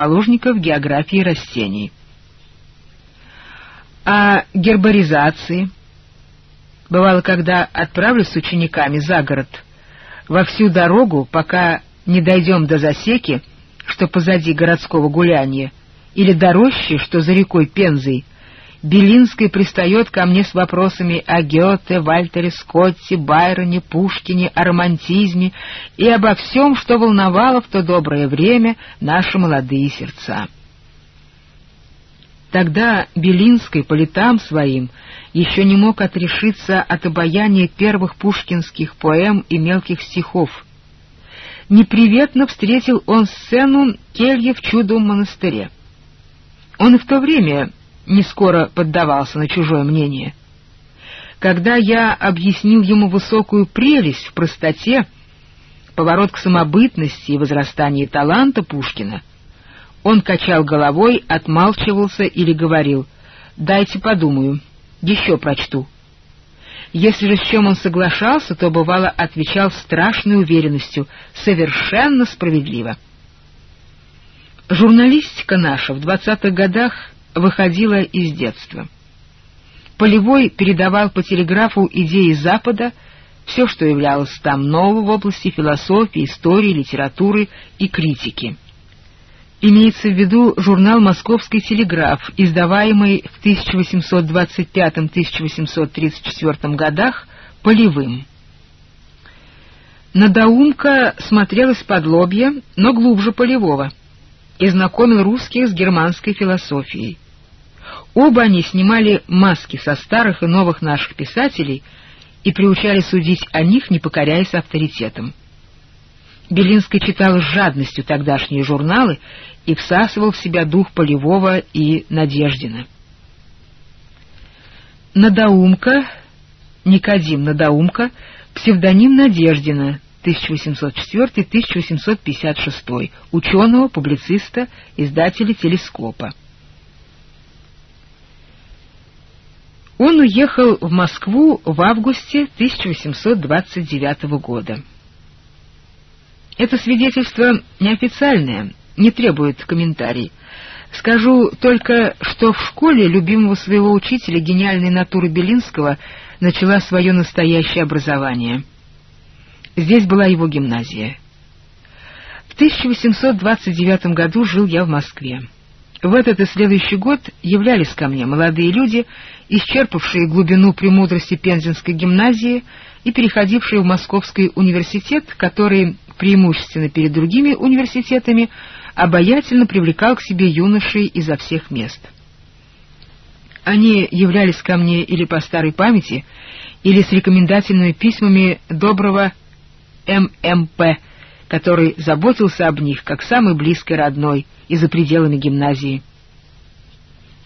основоположников географии растений. О гербаризации. Бывало, когда отправлюсь с учениками за город, во всю дорогу, пока не дойдем до засеки, что позади городского гуляния, или до рощи, что за рекой Пензой, Белинский пристает ко мне с вопросами о Гёте, Вальтере Скотте, Байроне, Пушкине, о романтизме и обо всем, что волновало в то доброе время наши молодые сердца. Тогда Белинский по летам своим еще не мог отрешиться от обаяния первых пушкинских поэм и мелких стихов. Неприветно встретил он сцену кельи в чудом монастыре. Он в то время не скоро поддавался на чужое мнение. Когда я объяснил ему высокую прелесть в простоте, поворот к самобытности и возрастании таланта Пушкина, он качал головой, отмалчивался или говорил «дайте подумаю, еще прочту». Если же с чем он соглашался, то, бывало, отвечал страшной уверенностью, совершенно справедливо. Журналистика наша в двадцатых годах выходила из детства. Полевой передавал по телеграфу идеи Запада, все, что являлось там нового в области философии, истории, литературы и критики. Имеется в виду журнал «Московский телеграф», издаваемый в 1825-1834 годах Полевым. Надоумка смотрел из-под лобья, но глубже Полевого, и знакомил русских с германской философией. Оба они снимали маски со старых и новых наших писателей и приучали судить о них, не покоряясь авторитетам. Белинский читал с жадностью тогдашние журналы и всасывал в себя дух Полевого и Надеждина. Надоумка, Никодим Надоумка, псевдоним Надеждина, 1804-1856, ученого, публициста, издателя «Телескопа». Он уехал в Москву в августе 1829 года. Это свидетельство неофициальное, не требует комментариев. Скажу только, что в школе любимого своего учителя гениальной натуры Белинского начала свое настоящее образование. Здесь была его гимназия. В 1829 году жил я в Москве. В этот и следующий год являлись ко мне молодые люди, исчерпавшие глубину премудрости Пензенской гимназии и переходившие в Московский университет, который преимущественно перед другими университетами, обаятельно привлекал к себе юношей изо всех мест. Они являлись ко мне или по старой памяти, или с рекомендательными письмами доброго ММП, который заботился об них как самый близкий родной и за пределами гимназии.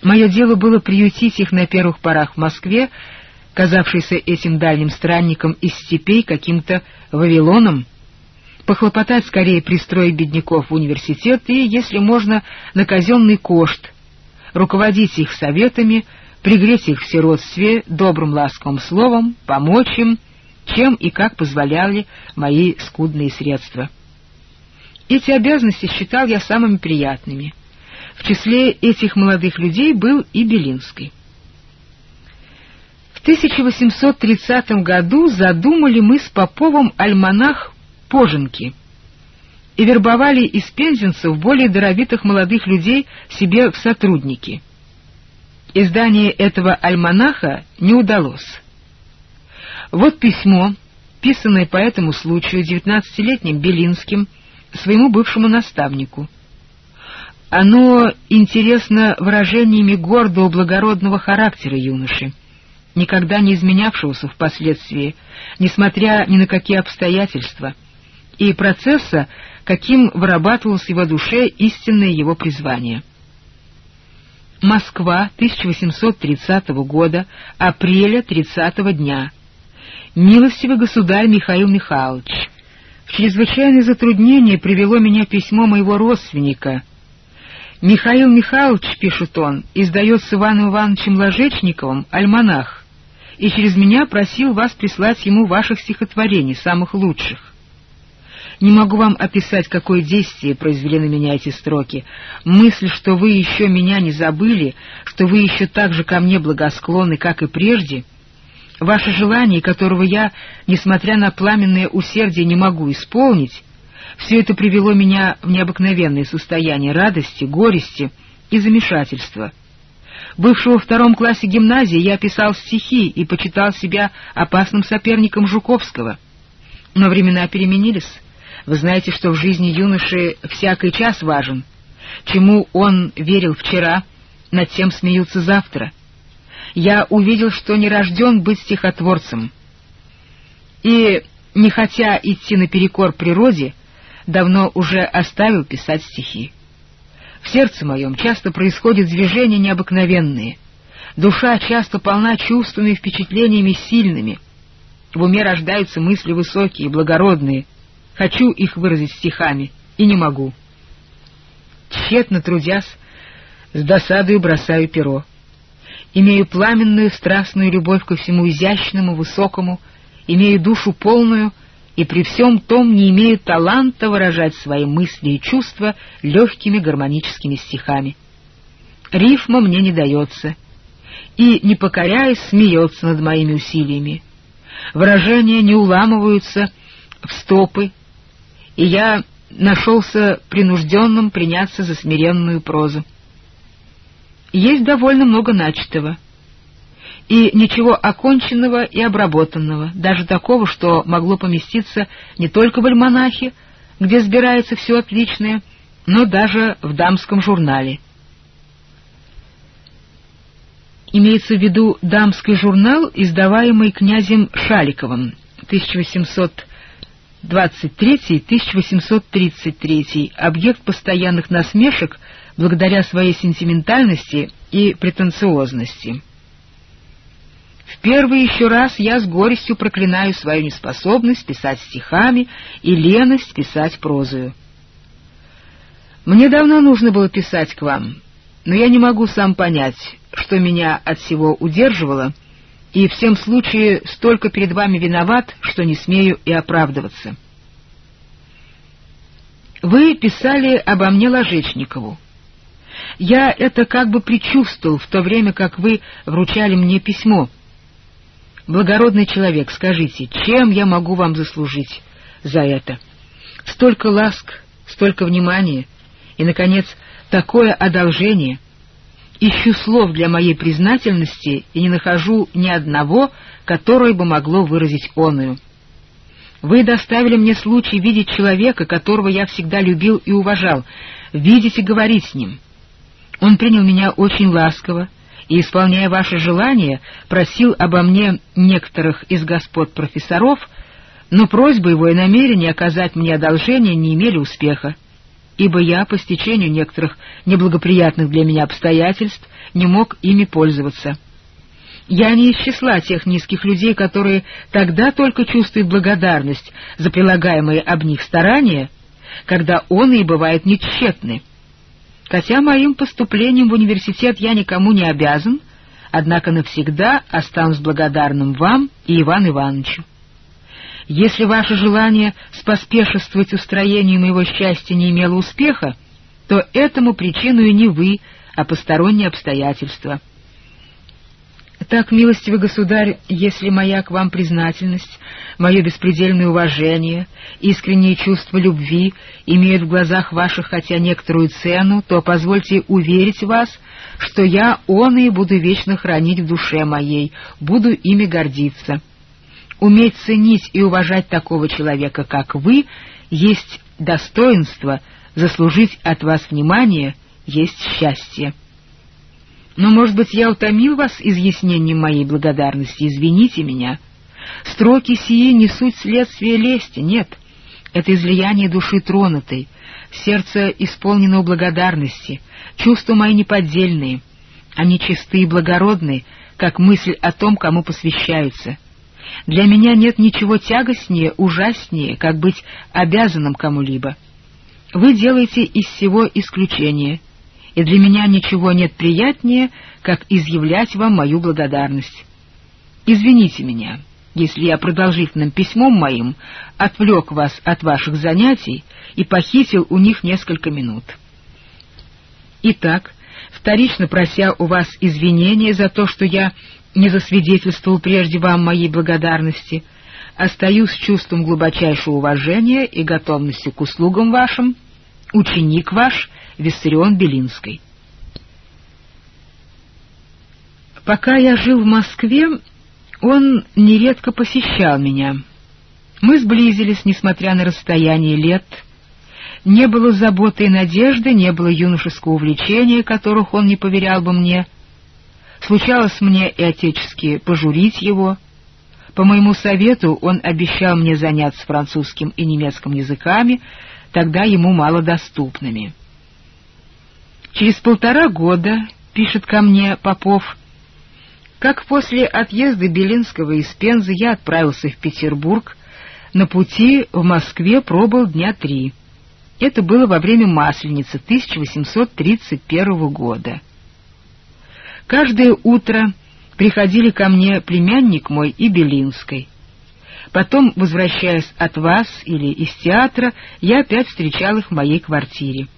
Мое дело было приютить их на первых порах в Москве, казавшейся этим дальним странником из степей каким-то Вавилоном, похлопотать скорее пристроить бедняков в университет и, если можно, на казенный кошт, руководить их советами, пригреть их в сиротстве добрым ласковым словом, помочь им, чем и как позволяли мои скудные средства. Эти обязанности считал я самыми приятными. В числе этих молодых людей был и Белинский. В 1830 году задумали мы с Поповым альманах поженки и вербовали из пензенцев более даровитых молодых людей себе в сотрудники. Издание этого альманаха не удалось. Вот письмо, писанное по этому случаю девятнадцатилетним Белинским своему бывшему наставнику. Оно интересно выражениями гордого благородного характера юноши, никогда не изменявшегося впоследствии, несмотря ни на какие обстоятельства — и процесса, каким вырабатывалось в его душе истинное его призвание. Москва, 1830 года, апреля 30 дня. Милостивый государь Михаил Михайлович, в чрезвычайное затруднение привело меня письмо моего родственника. Михаил Михайлович, пишет он, издает с Иваном Ивановичем Ложечниковым альманах, и через меня просил вас прислать ему ваших стихотворений, самых лучших. Не могу вам описать, какое действие произвели на меня эти строки. Мысль, что вы еще меня не забыли, что вы еще так же ко мне благосклонны, как и прежде, ваше желание, которого я, несмотря на пламенное усердие, не могу исполнить, все это привело меня в необыкновенное состояние радости, горести и замешательства. Бывшего во втором классе гимназии я писал стихи и почитал себя опасным соперником Жуковского. Но времена переменились. Вы знаете, что в жизни юноши всякий час важен. Чему он верил вчера, над тем смеются завтра. Я увидел, что не рожден быть стихотворцем. И, не хотя идти наперекор природе, давно уже оставил писать стихи. В сердце моем часто происходят движения необыкновенные. Душа часто полна чувствами и впечатлениями сильными. В уме рождаются мысли высокие, благородные, Хочу их выразить стихами, и не могу. Тщетно трудясь, с досадою бросаю перо. Имею пламенную страстную любовь ко всему изящному, высокому, имею душу полную, и при всем том не имею таланта выражать свои мысли и чувства легкими гармоническими стихами. Рифма мне не дается, и, не покоряясь, смеется над моими усилиями. Выражения не уламываются в стопы, и я нашелся принужденным приняться за смиренную прозу. Есть довольно много начатого, и ничего оконченного и обработанного, даже такого, что могло поместиться не только в альманахе, где сбирается все отличное, но даже в дамском журнале. Имеется в виду дамский журнал, издаваемый князем Шаликовым 1800 23-1833, объект постоянных насмешек благодаря своей сентиментальности и претенциозности. В первый еще раз я с горестью проклинаю свою неспособность писать стихами и леность писать прозою. Мне давно нужно было писать к вам, но я не могу сам понять, что меня от всего удерживало — и в всем случае столько перед вами виноват, что не смею и оправдываться. Вы писали обо мне Ложечникову. Я это как бы предчувствовал в то время, как вы вручали мне письмо. Благородный человек, скажите, чем я могу вам заслужить за это? Столько ласк, столько внимания и, наконец, такое одолжение — Ищу слов для моей признательности и не нахожу ни одного, которое бы могло выразить оную. Вы доставили мне случай видеть человека, которого я всегда любил и уважал, видеть и говорить с ним. Он принял меня очень ласково и, исполняя ваше желание, просил обо мне некоторых из господ профессоров, но просьбы его и намерения оказать мне одолжение не имели успеха ибо я, по стечению некоторых неблагоприятных для меня обстоятельств, не мог ими пользоваться. Я не из числа тех низких людей, которые тогда только чувствуют благодарность за прилагаемые об них старания, когда он и бывает нетщетны. Хотя моим поступлением в университет я никому не обязан, однако навсегда останусь благодарным вам и Ивану Ивановичу. Если ваше желание споспешествовать устроению моего счастья не имело успеха, то этому причиной не вы, а посторонние обстоятельства. Так, милостивый государь, если моя к вам признательность, мое беспредельное уважение, искреннее чувство любви имеют в глазах ваших хотя некоторую цену, то позвольте уверить вас, что я он и буду вечно хранить в душе моей, буду ими гордиться. Уметь ценить и уважать такого человека, как вы, есть достоинство, заслужить от вас внимание есть счастье. Но, может быть, я утомил вас изъяснением моей благодарности, извините меня. Строки сии не суть следствия лести, нет. Это излияние души тронутой, сердце исполнено благодарности, чувства мои неподдельные. Они чисты и благородны, как мысль о том, кому посвящаются. Для меня нет ничего тягостнее, ужаснее, как быть обязанным кому-либо. Вы делаете из всего исключение, и для меня ничего нет приятнее, как изъявлять вам мою благодарность. Извините меня, если я продолжительным письмом моим отвлек вас от ваших занятий и похитил у них несколько минут. Итак, вторично прося у вас извинения за то, что я не засвидетельствовал прежде вам моей благодарности, остаюсь с чувством глубочайшего уважения и готовностью к услугам вашим, ученик ваш Виссарион Белинской. Пока я жил в Москве, он нередко посещал меня. Мы сблизились, несмотря на расстояние лет. Не было заботы и надежды, не было юношеского увлечения, которых он не поверял бы мне. Случалось мне и отечески пожурить его. По моему совету он обещал мне заняться французским и немецким языками, тогда ему малодоступными. Через полтора года, пишет ко мне Попов, как после отъезда Белинского из Пензы я отправился в Петербург, на пути в Москве пробыл дня три. Это было во время Масленицы 1831 года. Каждое утро приходили ко мне племянник мой и Белинской. Потом, возвращаясь от вас или из театра, я опять встречал их в моей квартире.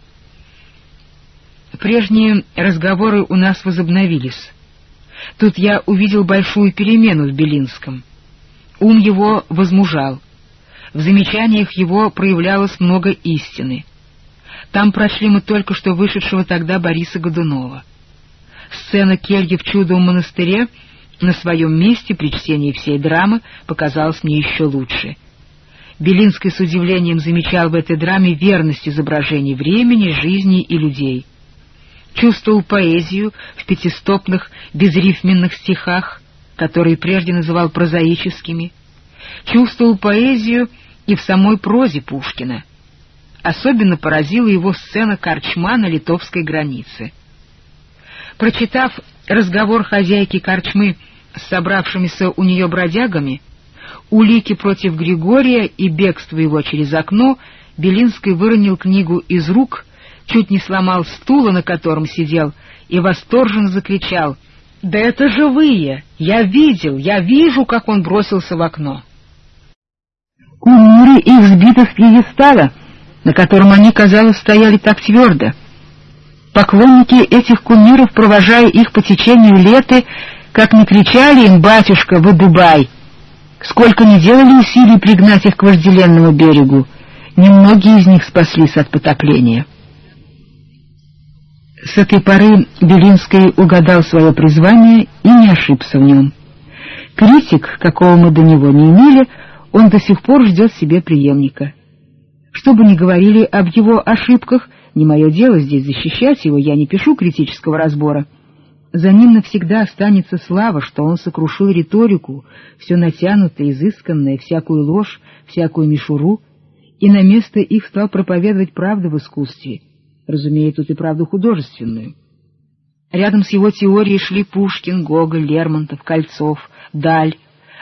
Прежние разговоры у нас возобновились. Тут я увидел большую перемену в Белинском. Ум его возмужал. В замечаниях его проявлялось много истины. Там прошли мы только что вышедшего тогда Бориса Годунова. Сцена кельи в чудовом монастыре на своем месте при чтении всей драмы показалась мне еще лучше. Белинский с удивлением замечал в этой драме верность изображений времени, жизни и людей — чувствовал поэзию в пятистопных безрифменных стихах, которые прежде называл прозаическими, чувствовал поэзию и в самой прозе Пушкина. Особенно поразила его сцена корчма на литовской границе. Прочитав разговор хозяйки корчмы с собравшимися у нее бродягами, улики против Григория и бегство его через окно, Белинский выронил книгу из рук — чуть не сломал стула, на котором сидел, и восторженно закричал «Да это живые! Я видел, я вижу, как он бросился в окно!» Кумиры их сбиты с пьедестала, на котором они, казалось, стояли так твердо. Поклонники этих кумиров, провожая их по течению леты, как не кричали им «Батюшка, вы Дубай!», сколько не делали усилий пригнать их к вожделенному берегу, немногие из них спаслись от потопления. С этой поры Белинский угадал свое призвание и не ошибся в нем. Критик, какого мы до него не имели, он до сих пор ждет себе преемника. Что бы ни говорили об его ошибках, не мое дело здесь защищать его, я не пишу критического разбора. За ним навсегда останется слава, что он сокрушил риторику, все натянутое, изысканное, всякую ложь, всякую мишуру, и на место их стал проповедовать правду в искусстве — разумея тут и правду художественную. Рядом с его теорией шли Пушкин, Гоголь, Лермонтов, Кольцов, Даль,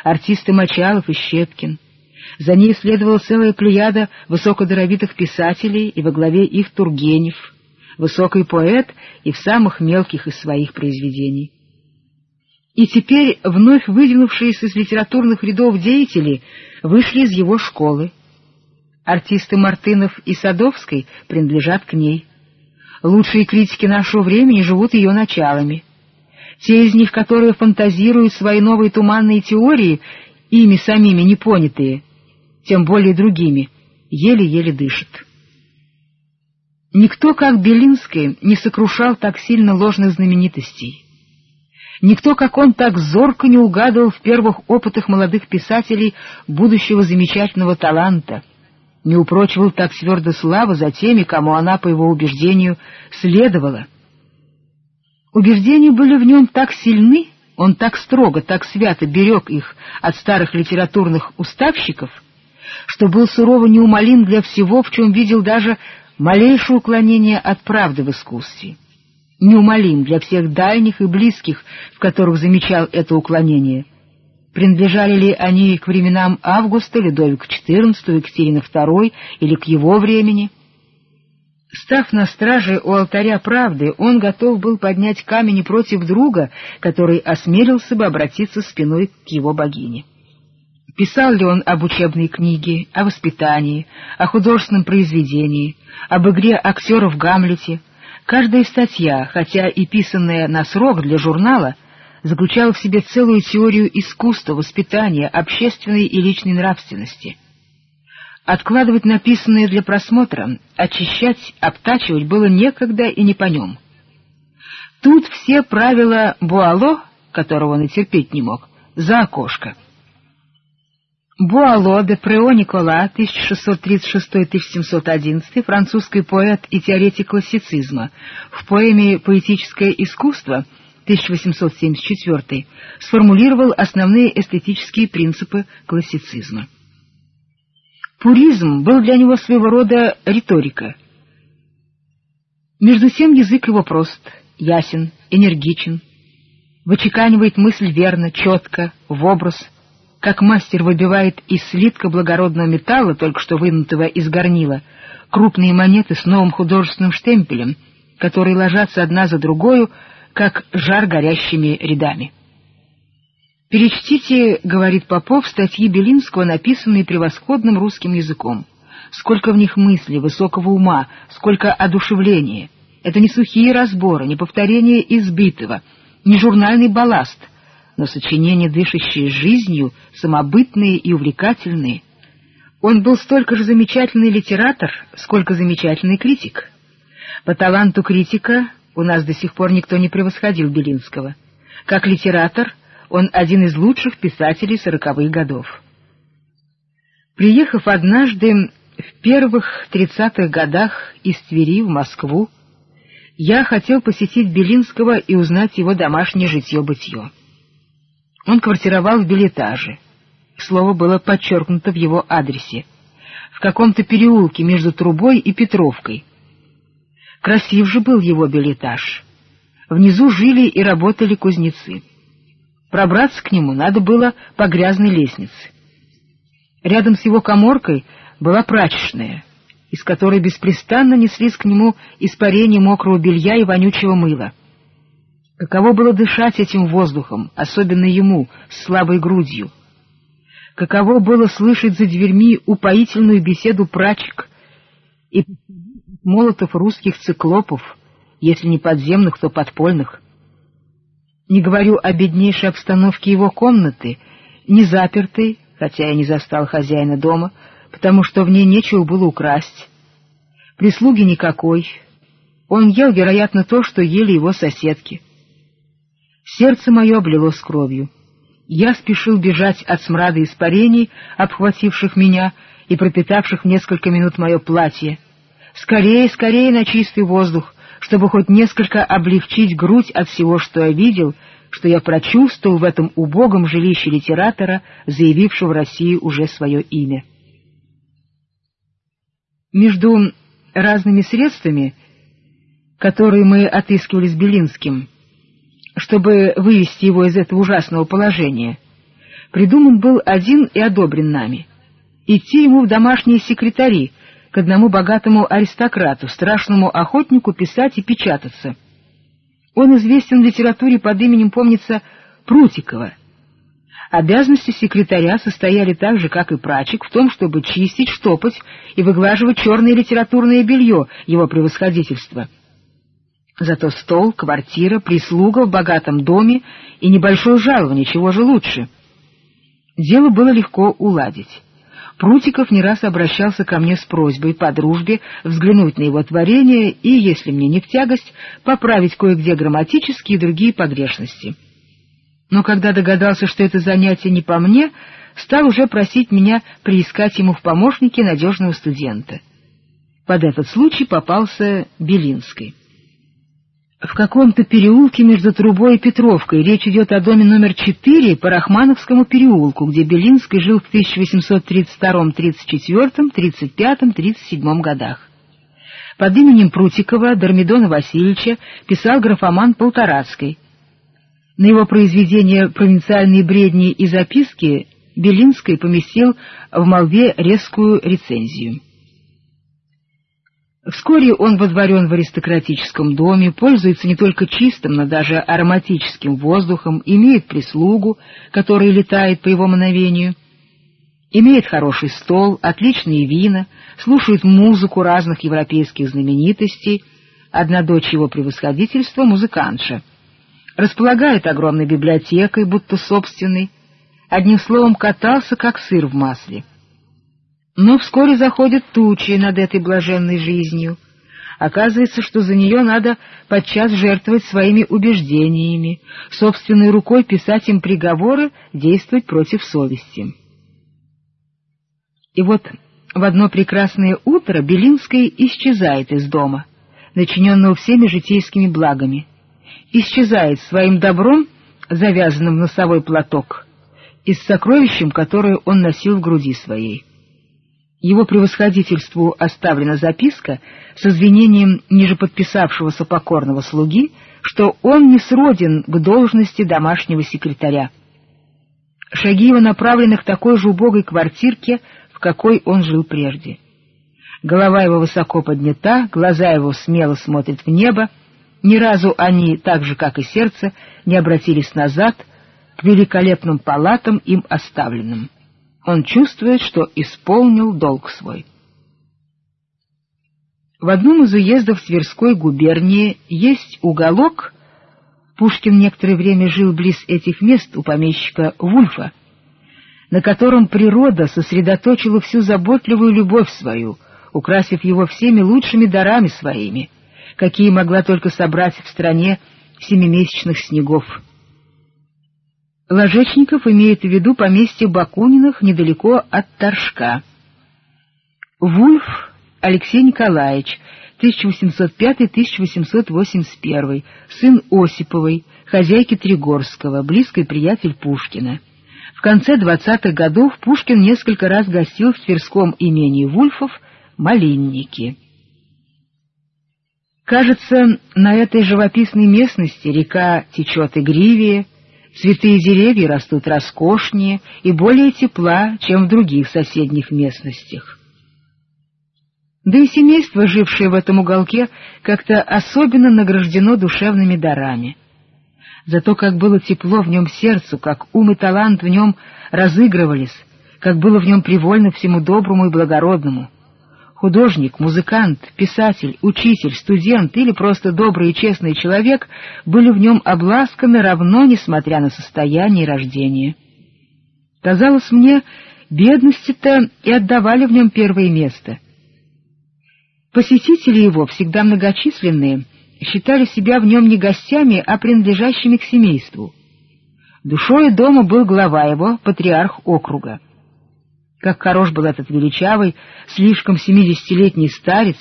артисты Мочалов и Щепкин. За ней следовала целая плеяда высокодоровитых писателей, и во главе их Тургенев, высокий поэт и в самых мелких из своих произведений. И теперь вновь выдвинувшиеся из литературных рядов деятели вышли из его школы. Артисты Мартынов и Садовской принадлежат к ней. Лучшие критики нашего времени живут ее началами. Те из них, которые фантазируют свои новые туманные теории, ими самими непонятые, тем более другими, еле-еле дышат. Никто, как Белинский, не сокрушал так сильно ложных знаменитостей. Никто, как он, так зорко не угадывал в первых опытах молодых писателей будущего замечательного таланта — не упрочивал так твердо славу за теми, кому она, по его убеждению, следовала. Убеждения были в нем так сильны, он так строго, так свято берег их от старых литературных уставщиков, что был сурово неумолим для всего, в чем видел даже малейшее уклонение от правды в искусстве. Неумолим для всех дальних и близких, в которых замечал это уклонение — Принадлежали ли они к временам Августа, Людовика XIV, Екатерины II или к его времени? Став на страже у алтаря правды, он готов был поднять камень против друга, который осмелился бы обратиться спиной к его богине. Писал ли он об учебной книге, о воспитании, о художественном произведении, об игре актеров в Гамлете. Каждая статья, хотя и писанная на срок для журнала, заключала в себе целую теорию искусства, воспитания, общественной и личной нравственности. Откладывать написанное для просмотра, очищать, обтачивать было некогда и не по нем. Тут все правила Буало, которого он и терпеть не мог, за окошко. Буало де Прео Никола, 1636-1711, французский поэт и теоретик классицизма, в поэме «Поэтическое искусство» 1874 сформулировал основные эстетические принципы классицизма. Пуризм был для него своего рода риторика. Между тем язык его прост, ясен, энергичен, вычеканивает мысль верно, четко, в образ, как мастер выбивает из слитка благородного металла, только что вынутого из горнила, крупные монеты с новым художественным штемпелем, которые ложатся одна за другою, как жар горящими рядами. «Перечтите, — говорит Попов, — статьи Белинского, написанные превосходным русским языком. Сколько в них мысли, высокого ума, сколько одушевления. Это не сухие разборы, не повторение избитого, не журнальный балласт, но сочинения, дышащие жизнью, самобытные и увлекательные. Он был столько же замечательный литератор, сколько замечательный критик. По таланту критика у нас до сих пор никто не превосходил Белинского. Как литератор он один из лучших писателей сороковых годов. Приехав однажды в первых тридцатых годах из Твери в Москву, я хотел посетить Белинского и узнать его домашнее житье-бытье. Он квартировал в билетаже. Слово было подчеркнуто в его адресе. В каком-то переулке между Трубой и Петровкой — Красив же был его билетаж. Внизу жили и работали кузнецы. Пробраться к нему надо было по грязной лестнице. Рядом с его коморкой была прачечная, из которой беспрестанно неслись к нему испарения мокрого белья и вонючего мыла. Каково было дышать этим воздухом, особенно ему, с слабой грудью. Каково было слышать за дверьми упоительную беседу прачек и молотов русских циклопов, если не подземных, то подпольных. Не говорю о беднейшей обстановке его комнаты, не запертой, хотя я не застал хозяина дома, потому что в ней нечего было украсть. Прислуги никакой. Он ел, вероятно, то, что ели его соседки. Сердце мое облилось кровью. Я спешил бежать от смрада испарений, обхвативших меня и пропитавших несколько минут мое платье — Скорее, скорее на чистый воздух, чтобы хоть несколько облегчить грудь от всего, что я видел, что я прочувствовал в этом убогом жилище литератора, заявившего в России уже свое имя. Между разными средствами, которые мы отыскивали с Белинским, чтобы вывести его из этого ужасного положения, придуман был один и одобрен нами — идти ему в домашние секретари — к одному богатому аристократу, страшному охотнику писать и печататься. Он известен в литературе под именем, помнится, Прутикова. Обязанности секретаря состояли так же, как и прачек, в том, чтобы чистить, штопать и выглаживать черное литературное белье его превосходительства. Зато стол, квартира, прислуга в богатом доме и небольшое жалование, чего же лучше. Дело было легко уладить. Прутиков не раз обращался ко мне с просьбой по дружбе взглянуть на его творение и, если мне не в тягость, поправить кое-где грамматические и другие погрешности. Но когда догадался, что это занятие не по мне, стал уже просить меня приискать ему в помощнике надежного студента. Под этот случай попался Белинский в каком-то переулке между Трубой и Петровкой. Речь идет о доме номер 4 по Рахмановскому переулку, где Белинский жил в 1832, 34, 35, 37 годах. Под именем Прутикова Дормидона Васильевича писал графоман Полторацкий. На его произведение «Провинциальные бредни и записки» Белинский поместил в молве резкую рецензию. Вскоре он водворен в аристократическом доме, пользуется не только чистым, но даже ароматическим воздухом, имеет прислугу, которая летает по его мановению. Имеет хороший стол, отличные вина, слушает музыку разных европейских знаменитостей, одна дочь его превосходительства — музыкантша. Располагает огромной библиотекой, будто собственной, одним словом, катался, как сыр в масле. Но вскоре заходят тучи над этой блаженной жизнью. Оказывается, что за нее надо подчас жертвовать своими убеждениями, собственной рукой писать им приговоры, действовать против совести. И вот в одно прекрасное утро Белинская исчезает из дома, начиненного всеми житейскими благами. Исчезает своим добром, завязанным в носовой платок, и с сокровищем, которое он носил в груди своей. Его превосходительству оставлена записка с извинением ниже подписавшегося покорного слуги, что он не сроден к должности домашнего секретаря. Шаги его направлены к такой же убогой квартирке, в какой он жил прежде. Голова его высоко поднята, глаза его смело смотрят в небо, ни разу они, так же как и сердце, не обратились назад к великолепным палатам им оставленным он чувствует, что исполнил долг свой. В одном из уездов Тверской губернии есть уголок, Пушкин некоторое время жил близ этих мест у помещика Вульфа, на котором природа сосредоточила всю заботливую любовь свою, украсив его всеми лучшими дарами своими, какие могла только собрать в стране семимесячных снегов. Ложечников имеет в виду поместье Бакуниных недалеко от Торжка. Вульф Алексей Николаевич, 1805-1881, сын Осиповой, хозяйки Тригорского, близкий приятель Пушкина. В конце 20-х годов Пушкин несколько раз гостил в Тверском имении Вульфов «Малинники». Кажется, на этой живописной местности река течет игривее, Цветы и деревья растут роскошнее и более тепла, чем в других соседних местностях. Да и семейство, жившее в этом уголке, как-то особенно награждено душевными дарами. Зато как было тепло в нем сердцу, как ум и талант в нем разыгрывались, как было в нем привольно всему доброму и благородному — Художник, музыкант, писатель, учитель, студент или просто добрый и честный человек были в нем обласканы равно, несмотря на состояние и рождение. Казалось мне, бедности-то и отдавали в нем первое место. Посетители его, всегда многочисленные, считали себя в нем не гостями, а принадлежащими к семейству. Душой дома был глава его, патриарх округа. Как хорош был этот величавый, слишком семидесятилетний старец,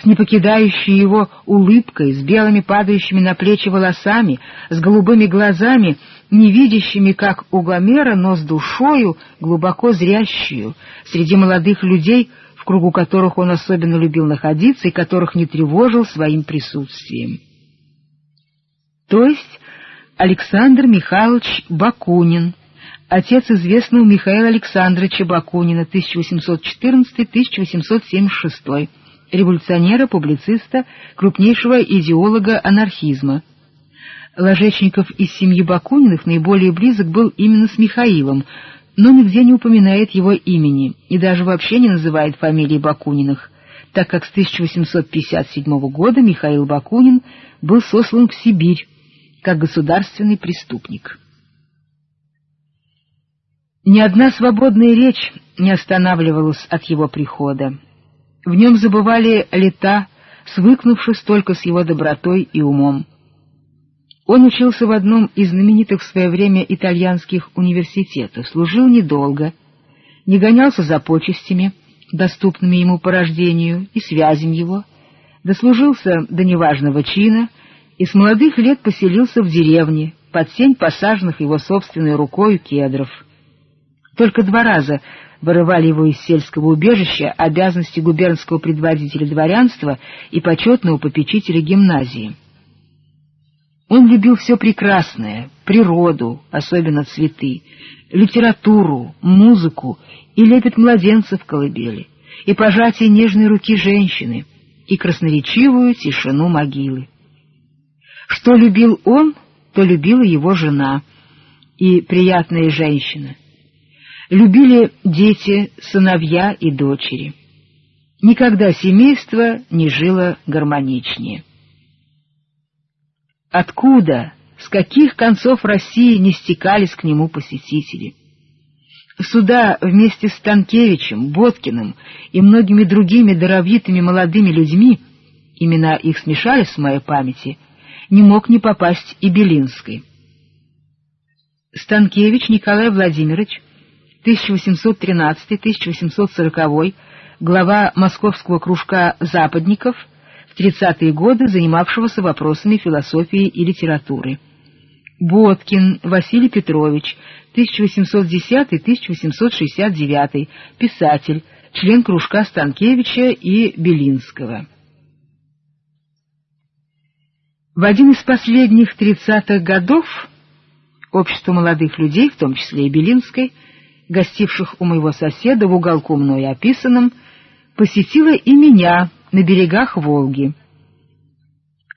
с непокидающей его улыбкой, с белыми падающими на плечи волосами, с голубыми глазами, не видящими, как у Гомера, но с душою, глубоко зрящую, среди молодых людей, в кругу которых он особенно любил находиться и которых не тревожил своим присутствием. То есть Александр Михайлович Бакунин — отец известного Михаила Александровича Бакунина, 1814-1876, революционера, публициста, крупнейшего идеолога анархизма. Ложечников из семьи Бакуниных наиболее близок был именно с Михаилом, но нигде не упоминает его имени и даже вообще не называет фамилии Бакуниных, так как с 1857 года Михаил Бакунин был сослан в Сибирь как государственный преступник. Ни одна свободная речь не останавливалась от его прихода. В нем забывали лета, свыкнувшись только с его добротой и умом. Он учился в одном из знаменитых в свое время итальянских университетов, служил недолго, не гонялся за почестями, доступными ему по рождению и связям его, дослужился до неважного чина и с молодых лет поселился в деревне, под сень посаженных его собственной рукой кедров — только два раза вырывали его из сельского убежища обязанности губернского предводителя дворянства и почетного попечителя гимназии. Он любил все прекрасное, природу, особенно цветы, литературу, музыку и лепет младенцев в колыбели, и пожатие нежной руки женщины, и красноречивую тишину могилы. Что любил он, то любила его жена и приятная женщина — любили дети, сыновья и дочери. Никогда семейство не жило гармоничнее. Откуда, с каких концов России не стекались к нему посетители? Сюда вместе с Станкевичем, Боткиным и многими другими даровитыми молодыми людьми, имена их смешались в моей памяти, не мог не попасть и Белинский. Станкевич Николай Владимирович, 1813-1840, глава московского кружка западников, в 30-е годы занимавшегося вопросами философии и литературы. Боткин Василий Петрович, 1810-1869, писатель, член кружка Станкевича и Белинского. В один из последних тридцатых годов общество молодых людей, в том числе и Белинской, гостивших у моего соседа в уголку мною описанном, посетило и меня на берегах Волги.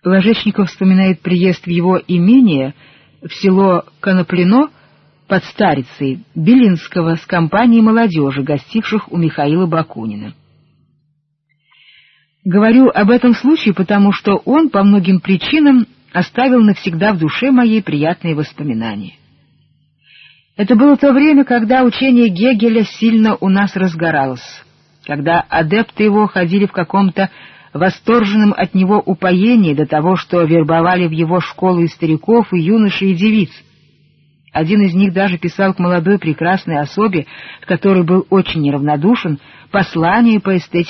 Ложечников вспоминает приезд в его имение в село Коноплено под Старицей Белинского с компанией молодежи, гостивших у Михаила Бакунина. Говорю об этом случае, потому что он по многим причинам оставил навсегда в душе моей приятные воспоминания. Это было то время, когда учение Гегеля сильно у нас разгоралось, когда адепты его ходили в каком-то восторженном от него упоении до того, что вербовали в его школу и стариков, и юношей, и девиц. Один из них даже писал к молодой прекрасной особе, который был очень неравнодушен, послание по эстетике